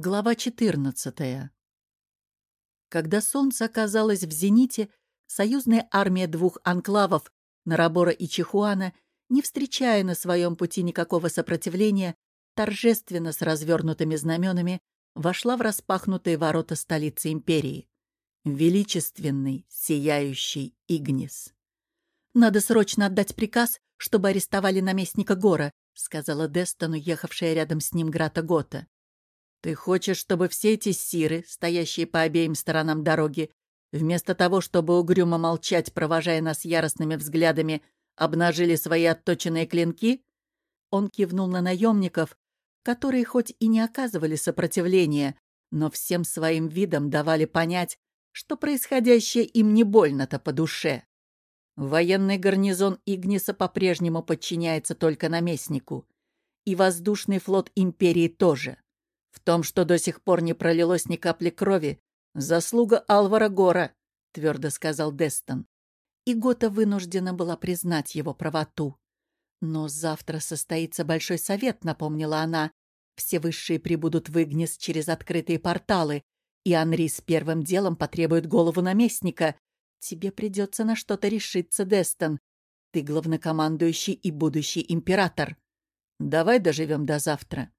Глава 14. Когда солнце оказалось в зените, союзная армия двух анклавов, Нарабора и Чихуана, не встречая на своем пути никакого сопротивления, торжественно с развернутыми знаменами вошла в распахнутые ворота столицы империи. Величественный, сияющий Игнис. «Надо срочно отдать приказ, чтобы арестовали наместника Гора», сказала Дестону, ехавшая рядом с ним Грата Гота. Ты хочешь, чтобы все эти сиры, стоящие по обеим сторонам дороги, вместо того, чтобы угрюмо молчать, провожая нас яростными взглядами, обнажили свои отточенные клинки? Он кивнул на наемников, которые хоть и не оказывали сопротивления, но всем своим видом давали понять, что происходящее им не больно-то по душе. Военный гарнизон Игниса по-прежнему подчиняется только наместнику. И воздушный флот империи тоже. В том, что до сих пор не пролилось ни капли крови, заслуга Алвара Гора, — твердо сказал Дестон. И Гота вынуждена была признать его правоту. «Но завтра состоится Большой совет», — напомнила она. «Все высшие прибудут в Игнис через открытые порталы, и Анри с первым делом потребует голову наместника. Тебе придется на что-то решиться, Дестон. Ты главнокомандующий и будущий император. Давай доживем до завтра».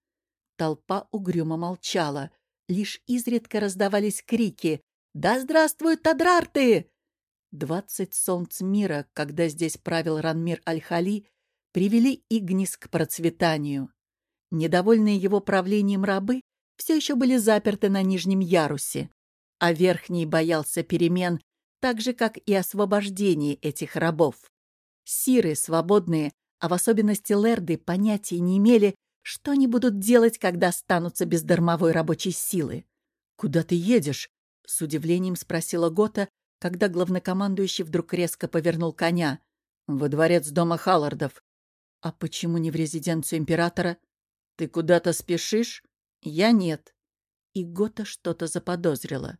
Толпа угрюмо молчала. Лишь изредка раздавались крики «Да здравствуют Тадрарты!» Двадцать солнц мира, когда здесь правил Ранмир Аль-Хали, привели Игнис к процветанию. Недовольные его правлением рабы все еще были заперты на нижнем ярусе, а верхний боялся перемен, так же, как и освобождения этих рабов. Сиры, свободные, а в особенности лерды, понятия не имели, что они будут делать, когда останутся без дармовой рабочей силы? «Куда ты едешь?» — с удивлением спросила Гота, когда главнокомандующий вдруг резко повернул коня. «Во дворец дома Халлардов». «А почему не в резиденцию императора?» «Ты куда-то спешишь?» «Я нет». И Гота что-то заподозрила.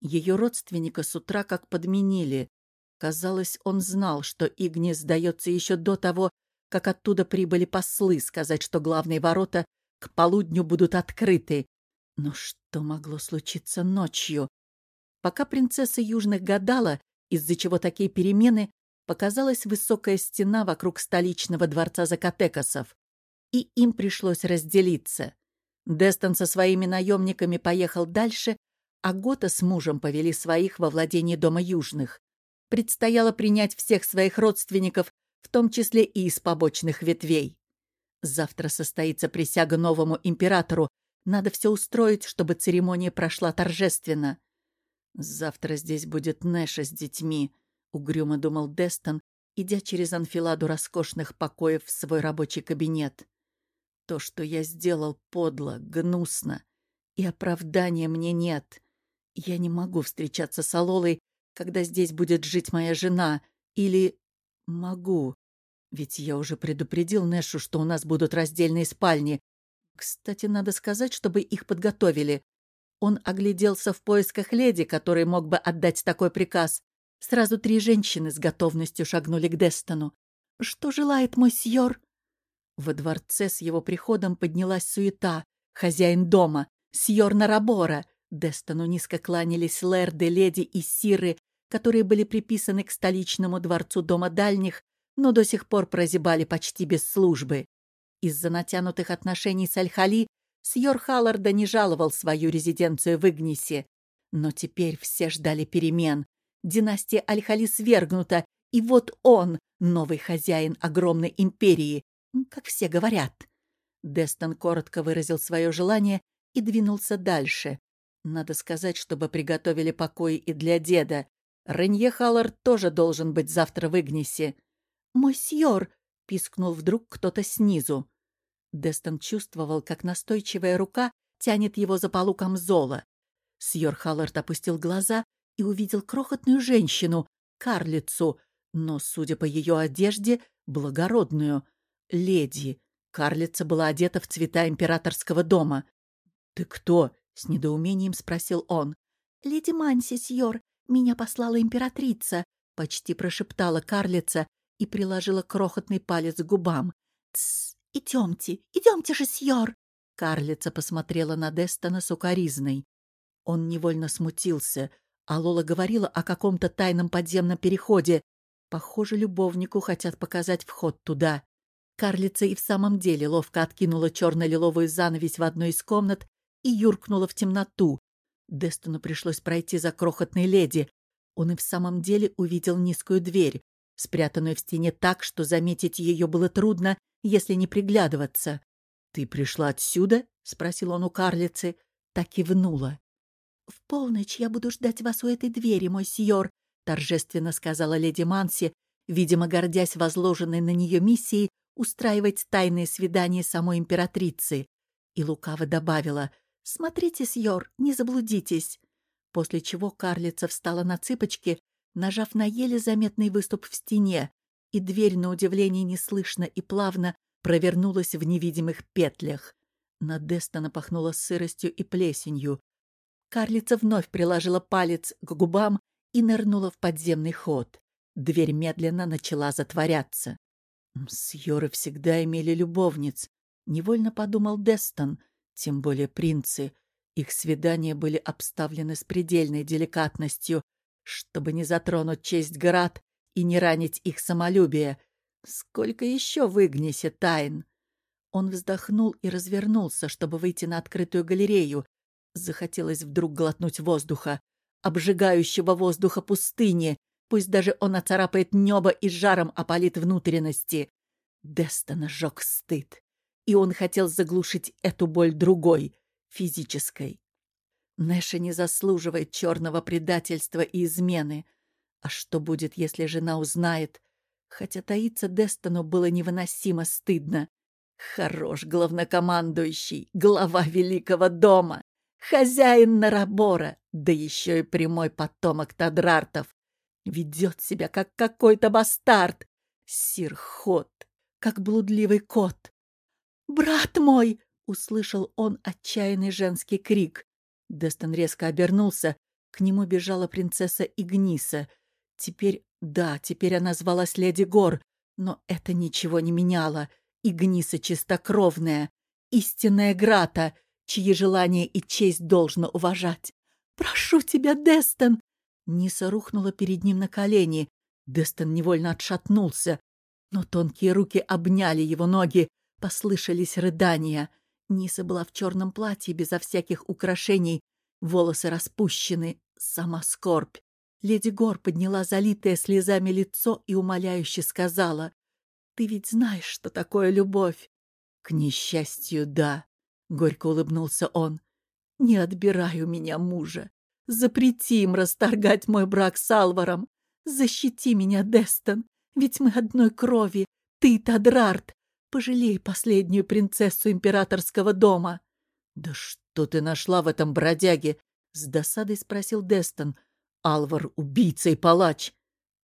Ее родственника с утра как подменили. Казалось, он знал, что Игни сдается еще до того, как оттуда прибыли послы сказать, что главные ворота к полудню будут открыты. Но что могло случиться ночью? Пока принцесса Южных гадала, из-за чего такие перемены, показалась высокая стена вокруг столичного дворца Закатекасов, и им пришлось разделиться. Дестон со своими наемниками поехал дальше, а Гота с мужем повели своих во владение Дома Южных. Предстояло принять всех своих родственников в том числе и из побочных ветвей. Завтра состоится присяга новому императору. Надо все устроить, чтобы церемония прошла торжественно. Завтра здесь будет Нэша с детьми, — угрюмо думал Дестон, идя через анфиладу роскошных покоев в свой рабочий кабинет. То, что я сделал, подло, гнусно, и оправдания мне нет. Я не могу встречаться с Алолой, когда здесь будет жить моя жена, или Могу. Ведь я уже предупредил Нэшу, что у нас будут раздельные спальни. Кстати, надо сказать, чтобы их подготовили. Он огляделся в поисках леди, который мог бы отдать такой приказ. Сразу три женщины с готовностью шагнули к Дестону. «Что желает мой сьор?» Во дворце с его приходом поднялась суета. Хозяин дома, сьор Нарабора. Дестону низко кланялись лэрды, леди и сиры, которые были приписаны к столичному дворцу Дома Дальних, но до сих пор прозябали почти без службы. Из-за натянутых отношений с Аль-Хали Сьор Халларда не жаловал свою резиденцию в Игнисе. Но теперь все ждали перемен. Династия Аль-Хали свергнута, и вот он, новый хозяин огромной империи, как все говорят. Дестон коротко выразил свое желание и двинулся дальше. Надо сказать, чтобы приготовили покой и для деда. Ренье Халлард тоже должен быть завтра в Игнисе. «Мосьор!» — пискнул вдруг кто-то снизу. Дестон чувствовал, как настойчивая рука тянет его за полу камзола. Сьор Халлард опустил глаза и увидел крохотную женщину, карлицу, но, судя по ее одежде, благородную. Леди. Карлица была одета в цвета императорского дома. «Ты кто?» — с недоумением спросил он. «Леди Манси, сьор. «Меня послала императрица», — почти прошептала карлица и приложила крохотный палец к губам. «Тссс, идемте, идемте же, сьор!» Карлица посмотрела на Дестона сукоризной. Он невольно смутился, а Лола говорила о каком-то тайном подземном переходе. Похоже, любовнику хотят показать вход туда. Карлица и в самом деле ловко откинула черно-лиловую занавесь в одной из комнат и юркнула в темноту. Дестону пришлось пройти за крохотной леди. Он и в самом деле увидел низкую дверь, спрятанную в стене так, что заметить ее было трудно, если не приглядываться. «Ты пришла отсюда?» — спросил он у карлицы. Так кивнула. «В полночь я буду ждать вас у этой двери, мой сьор», — торжественно сказала леди Манси, видимо, гордясь возложенной на нее миссией устраивать тайные свидания самой императрицы. И лукаво добавила «Смотрите, сьор, не заблудитесь», после чего карлица встала на цыпочки, нажав на еле заметный выступ в стене, и дверь, на удивление неслышно и плавно, провернулась в невидимых петлях. На Дестона пахнуло сыростью и плесенью. Карлица вновь приложила палец к губам и нырнула в подземный ход. Дверь медленно начала затворяться. Сьоры всегда имели любовниц, невольно подумал Дестон, тем более принцы. Их свидания были обставлены с предельной деликатностью, чтобы не затронуть честь Град и не ранить их самолюбие. Сколько еще в тайн? Он вздохнул и развернулся, чтобы выйти на открытую галерею. Захотелось вдруг глотнуть воздуха, обжигающего воздуха пустыни, пусть даже он оцарапает небо и жаром опалит внутренности. Дестона жег стыд, и он хотел заглушить эту боль другой, физической. Нэша не заслуживает черного предательства и измены. А что будет, если жена узнает? Хотя таиться Дестону было невыносимо стыдно. Хорош главнокомандующий, глава великого дома, хозяин Нарабора, да еще и прямой потомок Тадрартов. Ведет себя, как какой-то бастард. Сирхот, как блудливый кот. «Брат мой!» — услышал он отчаянный женский крик. Дестон резко обернулся. К нему бежала принцесса Игниса. Теперь, да, теперь она звалась Леди Гор, но это ничего не меняло. Игниса чистокровная, истинная Грата, чьи желания и честь должно уважать. «Прошу тебя, Дестон!» Ниса рухнула перед ним на колени. Дестон невольно отшатнулся, но тонкие руки обняли его ноги, послышались рыдания. Ниса была в черном платье безо всяких украшений, волосы распущены, сама скорбь. Леди Гор подняла залитое слезами лицо и умоляюще сказала, ты ведь знаешь, что такое любовь. К несчастью, да, — горько улыбнулся он. Не отбирай у меня мужа. Запрети им расторгать мой брак с Алваром. Защити меня, Дестон, ведь мы одной крови. Ты, Тадрарт. Пожалей последнюю принцессу императорского дома. Да что ты нашла в этом бродяге? С досадой спросил Дестон. Алвар — убийца и палач.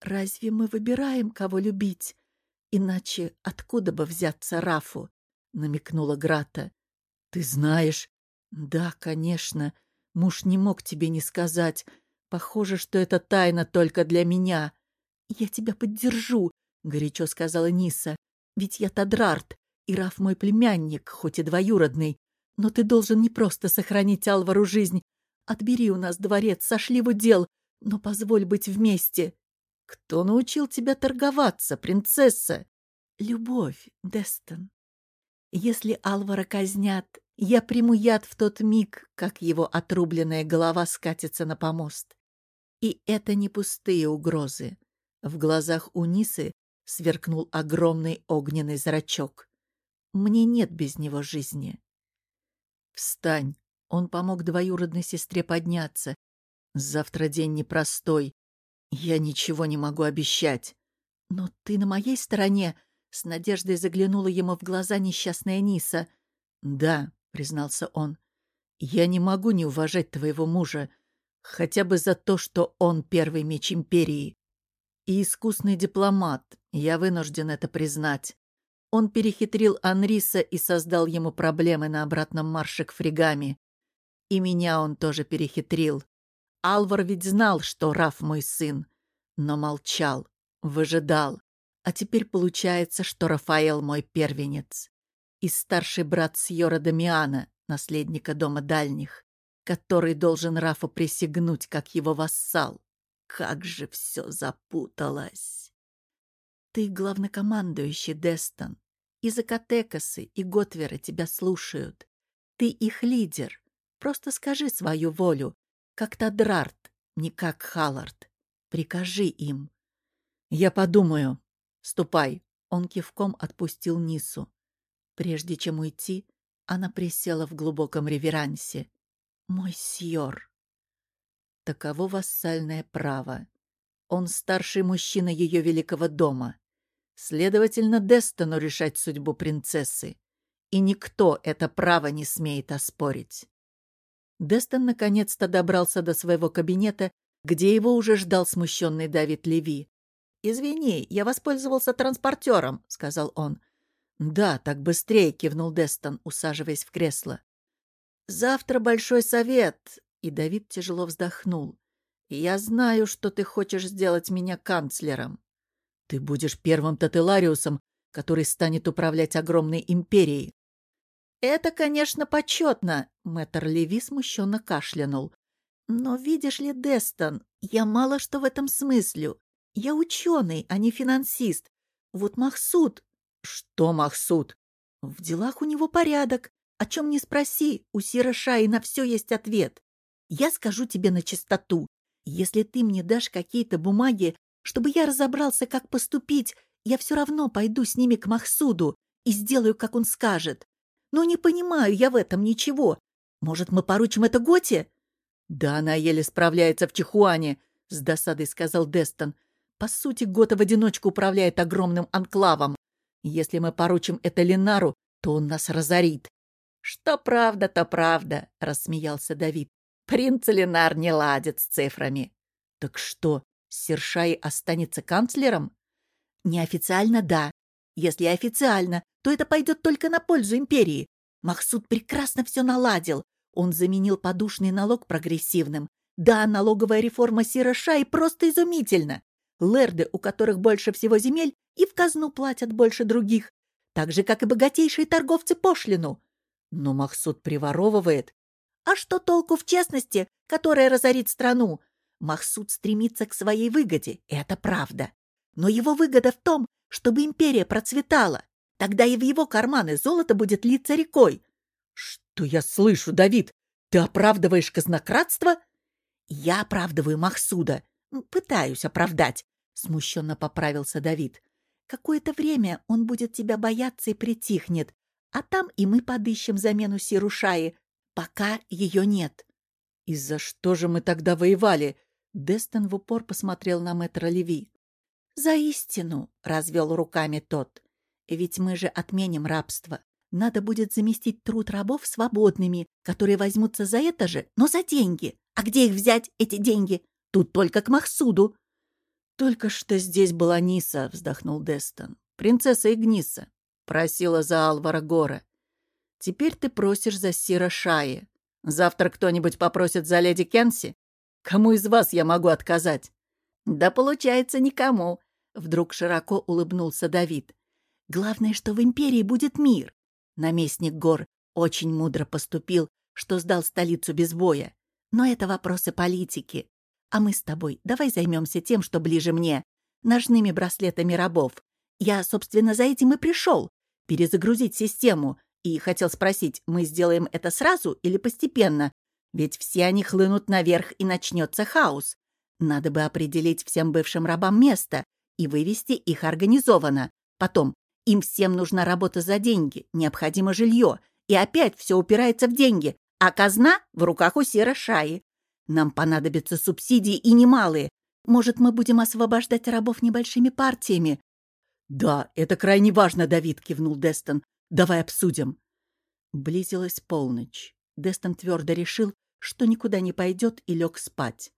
Разве мы выбираем, кого любить? Иначе откуда бы взяться Рафу? намекнула Грата. Ты знаешь? Да, конечно. Муж не мог тебе не сказать. Похоже, что это тайна только для меня. Я тебя поддержу, горячо сказала Ниса. Ведь я Тадрарт, и Раф мой племянник, хоть и двоюродный. Но ты должен не просто сохранить Алвару жизнь. Отбери у нас дворец, сошли в удел, но позволь быть вместе. Кто научил тебя торговаться, принцесса? Любовь, Дестон. Если Алвара казнят, я приму яд в тот миг, как его отрубленная голова скатится на помост. И это не пустые угрозы. В глазах Унисы сверкнул огромный огненный зрачок. Мне нет без него жизни. Встань. Он помог двоюродной сестре подняться. Завтра день непростой. Я ничего не могу обещать. Но ты на моей стороне, с надеждой заглянула ему в глаза несчастная Ниса. Да, признался он. Я не могу не уважать твоего мужа, хотя бы за то, что он первый меч империи. И искусный дипломат, я вынужден это признать. Он перехитрил Анриса и создал ему проблемы на обратном марше к фригами. И меня он тоже перехитрил. Алвар ведь знал, что Раф мой сын, но молчал, выжидал. А теперь получается, что Рафаэл мой первенец. и старший брат Сьора Дамиана, наследника дома дальних, который должен Рафу присягнуть как его вассал. Как же все запуталось! Ты главнокомандующий, Дестон. И Закатекасы, и Готверы тебя слушают. Ты их лидер. Просто скажи свою волю, как Тадрарт, не как Халлард. Прикажи им. Я подумаю. Ступай. Он кивком отпустил Нису. Прежде чем уйти, она присела в глубоком реверансе. «Мой сьор!» Таково вассальное право. Он старший мужчина ее великого дома. Следовательно, Дестону решать судьбу принцессы. И никто это право не смеет оспорить. Дестон наконец-то добрался до своего кабинета, где его уже ждал смущенный Давид Леви. «Извини, я воспользовался транспортером», — сказал он. «Да, так быстрее», — кивнул Дестон, усаживаясь в кресло. «Завтра большой совет», — и Давид тяжело вздохнул. «Я знаю, что ты хочешь сделать меня канцлером. Ты будешь первым Тателариусом, который станет управлять огромной империей. «Это, конечно, почетно», — мэтр Леви смущенно кашлянул. «Но видишь ли, Дестон, я мало что в этом смыслю. Я ученый, а не финансист. Вот Махсуд...» «Что Махсуд?» «В делах у него порядок. О чем не спроси, у Сира Шаи на все есть ответ. Я скажу тебе на чистоту. Если ты мне дашь какие-то бумаги, чтобы я разобрался, как поступить, я все равно пойду с ними к Махсуду и сделаю, как он скажет. Но не понимаю я в этом ничего. Может, мы поручим это Готе?» «Да она еле справляется в Чихуане», — с досадой сказал Дестон. «По сути, Гота в одиночку управляет огромным анклавом. Если мы поручим это Ленару, то он нас разорит». «Что правда, то правда», — рассмеялся Давид. «Принц Ленар не ладит с цифрами». «Так что, Сершай останется канцлером? Неофициально да. Если официально, то это пойдет только на пользу империи. Махсуд прекрасно все наладил. Он заменил подушный налог прогрессивным. Да, налоговая реформа Сирошай просто изумительна. Лерды, у которых больше всего земель, и в казну платят больше других. Так же, как и богатейшие торговцы пошлину. Но Махсуд приворовывает. А что толку в честности, которая разорит страну? Махсуд стремится к своей выгоде, это правда. Но его выгода в том, чтобы империя процветала. Тогда и в его карманы золото будет литься рекой. Что я слышу, Давид? Ты оправдываешь казнократство? Я оправдываю Махсуда. Пытаюсь оправдать, смущенно поправился Давид. Какое-то время он будет тебя бояться и притихнет, а там и мы подыщем замену Сирушаи, пока ее нет. И за что же мы тогда воевали? Дестон в упор посмотрел на мэтра Леви. «За истину!» — развел руками тот. «Ведь мы же отменим рабство. Надо будет заместить труд рабов свободными, которые возьмутся за это же, но за деньги. А где их взять, эти деньги? Тут только к Махсуду». «Только что здесь была Ниса», — вздохнул Дестон. «Принцесса Игниса. Просила за Алвара Гора. Теперь ты просишь за Сира Шаи. Завтра кто-нибудь попросит за леди Кенси? Кому из вас я могу отказать? Да получается никому. Вдруг широко улыбнулся Давид. Главное, что в империи будет мир. Наместник гор очень мудро поступил, что сдал столицу без боя. Но это вопросы политики. А мы с тобой давай займемся тем, что ближе мне. Ножными браслетами рабов. Я, собственно, за этим и пришел. Перезагрузить систему. И хотел спросить, мы сделаем это сразу или постепенно, ведь все они хлынут наверх, и начнется хаос. Надо бы определить всем бывшим рабам место и вывести их организованно. Потом, им всем нужна работа за деньги, необходимо жилье. И опять все упирается в деньги, а казна в руках у Сера Шаи. Нам понадобятся субсидии и немалые. Может, мы будем освобождать рабов небольшими партиями? «Да, это крайне важно, Давид», — кивнул Дестон. «Давай обсудим». Близилась полночь. Дестон твердо решил, что никуда не пойдет и лег спать.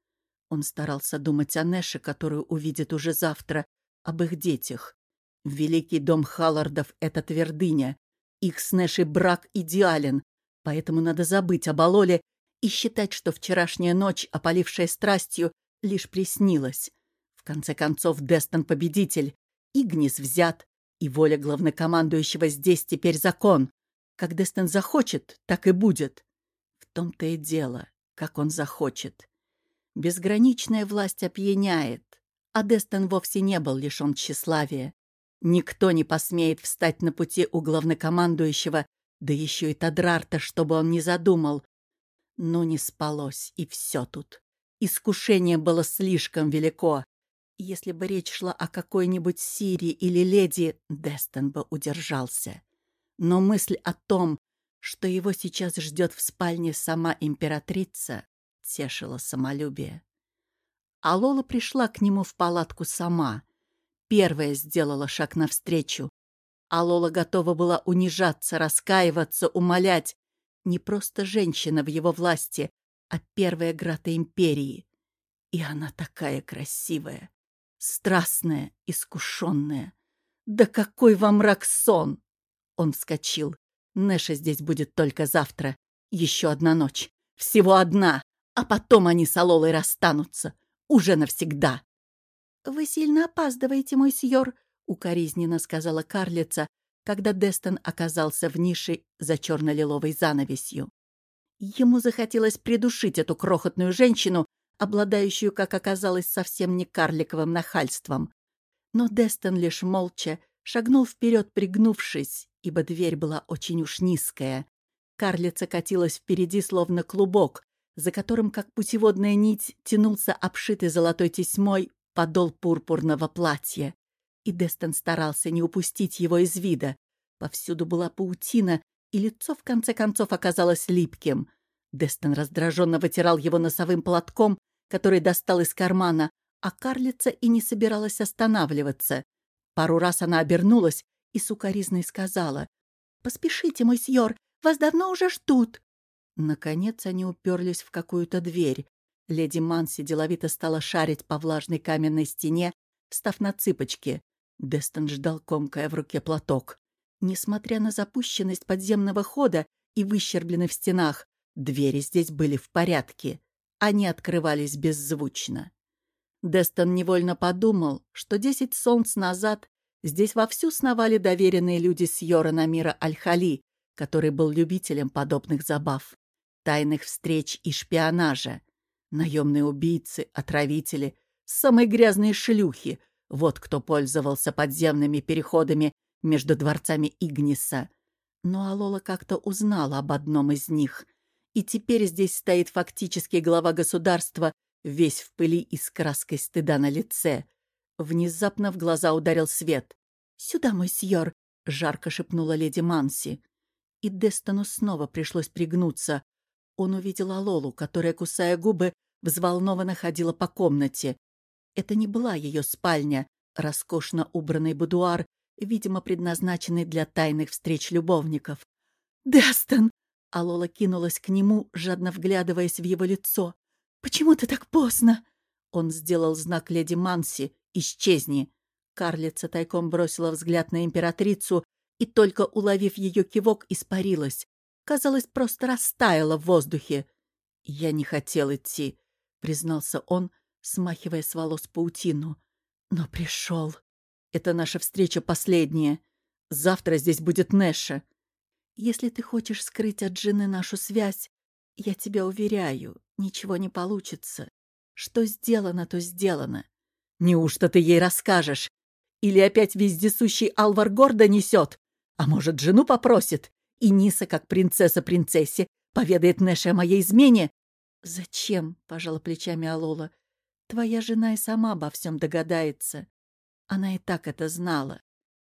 Он старался думать о Нэше, которую увидит уже завтра, об их детях. Великий дом Халлардов — это твердыня. Их с Нэшей брак идеален, поэтому надо забыть об Алоле и считать, что вчерашняя ночь, опалившая страстью, лишь приснилась. В конце концов, Дестон — победитель. Игнис взят, И воля главнокомандующего здесь теперь закон. Как Дестон захочет, так и будет. В том-то и дело, как он захочет. Безграничная власть опьяняет, а Дестон вовсе не был лишен тщеславия. Никто не посмеет встать на пути у главнокомандующего, да еще и Тадрарта, чтобы он не задумал. Но не спалось, и все тут. Искушение было слишком велико. Если бы речь шла о какой-нибудь Сирии или леди, Дестон бы удержался. Но мысль о том, что его сейчас ждет в спальне сама императрица, тешила самолюбие. А Лола пришла к нему в палатку сама. Первая сделала шаг навстречу. А Лола готова была унижаться, раскаиваться, умолять. Не просто женщина в его власти, а первая грата империи. И она такая красивая, страстная, искушенная. Да какой вам мрак сон! Он вскочил. Нэша здесь будет только завтра. Еще одна ночь. Всего одна. А потом они с Алолой расстанутся. Уже навсегда. «Вы сильно опаздываете, мой сьор», — укоризненно сказала карлица, когда Дестон оказался в нише за черно-лиловой занавесью. Ему захотелось придушить эту крохотную женщину, обладающую, как оказалось, совсем не карликовым нахальством. Но Дестон лишь молча шагнул вперед, пригнувшись, ибо дверь была очень уж низкая. Карлица катилась впереди, словно клубок, за которым, как путеводная нить, тянулся обшитый золотой тесьмой подол пурпурного платья. И Дестон старался не упустить его из вида. Повсюду была паутина, и лицо в конце концов оказалось липким. Дестон раздраженно вытирал его носовым платком, который достал из кармана, а карлица и не собиралась останавливаться. Пару раз она обернулась и сукоризной сказала. «Поспешите, мой сьор, вас давно уже ждут». Наконец они уперлись в какую-то дверь. Леди Манси деловито стала шарить по влажной каменной стене, став на цыпочки. Дестон ждал, комкая в руке платок. Несмотря на запущенность подземного хода и выщерблены в стенах, двери здесь были в порядке. Они открывались беззвучно. Дестон невольно подумал, что десять солнц назад здесь вовсю сновали доверенные люди Сьора Намира Аль-Хали, который был любителем подобных забав тайных встреч и шпионажа. Наемные убийцы, отравители, самые грязные шлюхи — вот кто пользовался подземными переходами между дворцами Игниса. Но Алола как-то узнала об одном из них. И теперь здесь стоит фактически глава государства, весь в пыли и с краской стыда на лице. Внезапно в глаза ударил свет. «Сюда, мой сьор!» — жарко шепнула леди Манси. И Дестону снова пришлось пригнуться, он увидел Алолу, которая, кусая губы, взволнованно ходила по комнате. Это не была ее спальня, роскошно убранный будуар, видимо, предназначенный для тайных встреч любовников. «Дестон!» — Алола кинулась к нему, жадно вглядываясь в его лицо. «Почему ты так поздно?» Он сделал знак леди Манси «Исчезни». Карлица тайком бросила взгляд на императрицу и, только уловив ее кивок, испарилась казалось, просто растаяла в воздухе. «Я не хотел идти», — признался он, смахивая с волос паутину. «Но пришел. Это наша встреча последняя. Завтра здесь будет Нэша. Если ты хочешь скрыть от жены нашу связь, я тебя уверяю, ничего не получится. Что сделано, то сделано. Неужто ты ей расскажешь? Или опять вездесущий Алвар гордо несет? А может, жену попросит? И Ниса, как принцесса принцессе, поведает Нэше о моей измене. «Зачем?» — пожала плечами Алола. «Твоя жена и сама обо всем догадается. Она и так это знала,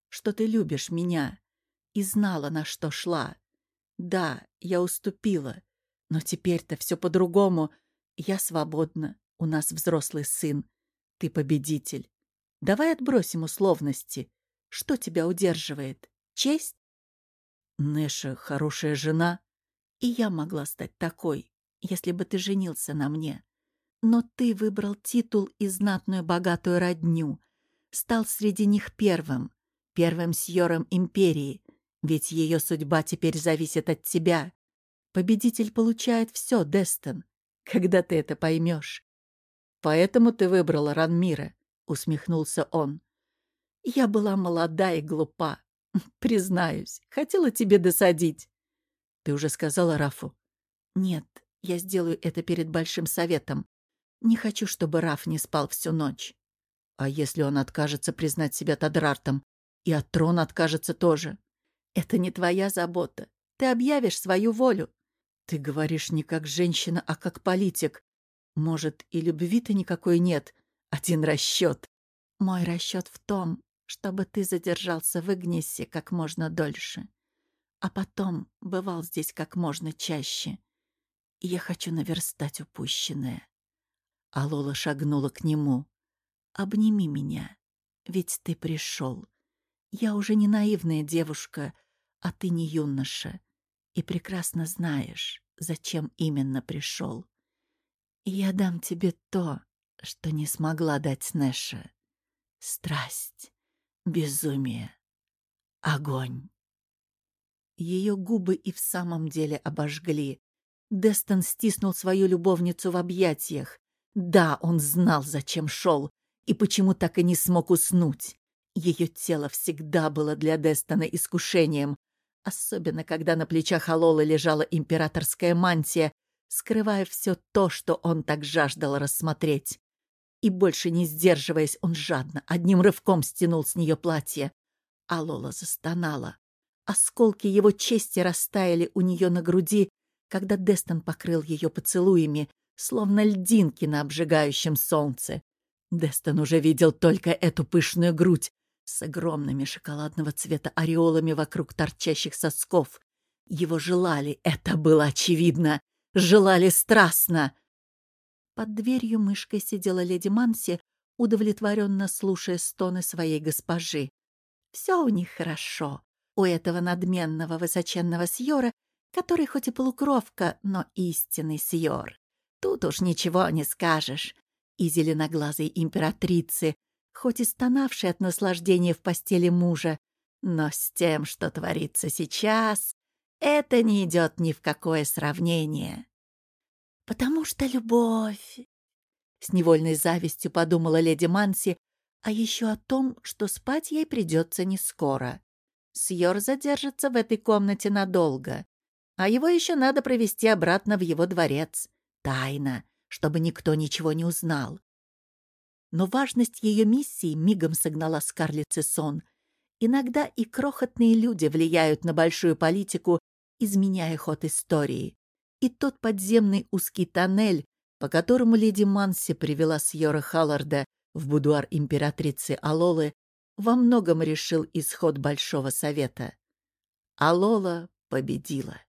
что ты любишь меня, и знала, на что шла. Да, я уступила, но теперь-то все по-другому. Я свободна, у нас взрослый сын, ты победитель. Давай отбросим условности. Что тебя удерживает? Честь? Нэша хорошая жена, и я могла стать такой, если бы ты женился на мне. Но ты выбрал титул и знатную богатую родню, стал среди них первым, первым сьором империи, ведь ее судьба теперь зависит от тебя. Победитель получает все, Дестон, когда ты это поймешь. Поэтому ты выбрала Ранмира, усмехнулся он. Я была молода и глупа. Признаюсь, хотела тебе досадить. Ты уже сказала Рафу? Нет, я сделаю это перед Большим Советом. Не хочу, чтобы Раф не спал всю ночь. А если он откажется признать себя Тадрартом? И от трона откажется тоже? Это не твоя забота. Ты объявишь свою волю. Ты говоришь не как женщина, а как политик. Может, и любви-то никакой нет. Один расчет. Мой расчет в том, чтобы ты задержался в Игнисе как можно дольше. А потом бывал здесь как можно чаще. И я хочу наверстать упущенное. А Лола шагнула к нему. «Обними меня, ведь ты пришел. Я уже не наивная девушка, а ты не юноша, и прекрасно знаешь, зачем именно пришел. И я дам тебе то, что не смогла дать Нэша. Страсть, безумие, огонь. Ее губы и в самом деле обожгли. Дестон стиснул свою любовницу в объятиях. Да, он знал, зачем шел, и почему так и не смог уснуть. Ее тело всегда было для Дестона искушением, особенно когда на плечах Алолы лежала императорская мантия, скрывая все то, что он так жаждал рассмотреть. И больше не сдерживаясь, он жадно, одним рывком стянул с нее платье. А Лола застонала. Осколки его чести растаяли у нее на груди, когда Дестон покрыл ее поцелуями, словно льдинки на обжигающем солнце. Дестон уже видел только эту пышную грудь с огромными шоколадного цвета ореолами вокруг торчащих сосков. Его желали, это было очевидно, желали страстно. Под дверью мышкой сидела леди Манси, удовлетворенно слушая стоны своей госпожи. Все у них хорошо. У этого надменного высоченного сьора, который хоть и полукровка, но истинный сьор. Тут уж ничего не скажешь. И зеленоглазой императрицы, хоть и стонавшей от наслаждения в постели мужа, но с тем, что творится сейчас, это не идет ни в какое сравнение. «Потому что любовь!» С невольной завистью подумала леди Манси, а еще о том, что спать ей придется не скоро. Сьор задержится в этой комнате надолго, а его еще надо провести обратно в его дворец. Тайно, чтобы никто ничего не узнал. Но важность ее миссии мигом согнала Скарлетт сон. Иногда и крохотные люди влияют на большую политику, изменяя ход истории. И тот подземный узкий тоннель, по которому леди Манси привела Сьора Халларда в будуар императрицы Алолы, во многом решил исход Большого Совета. Алола победила.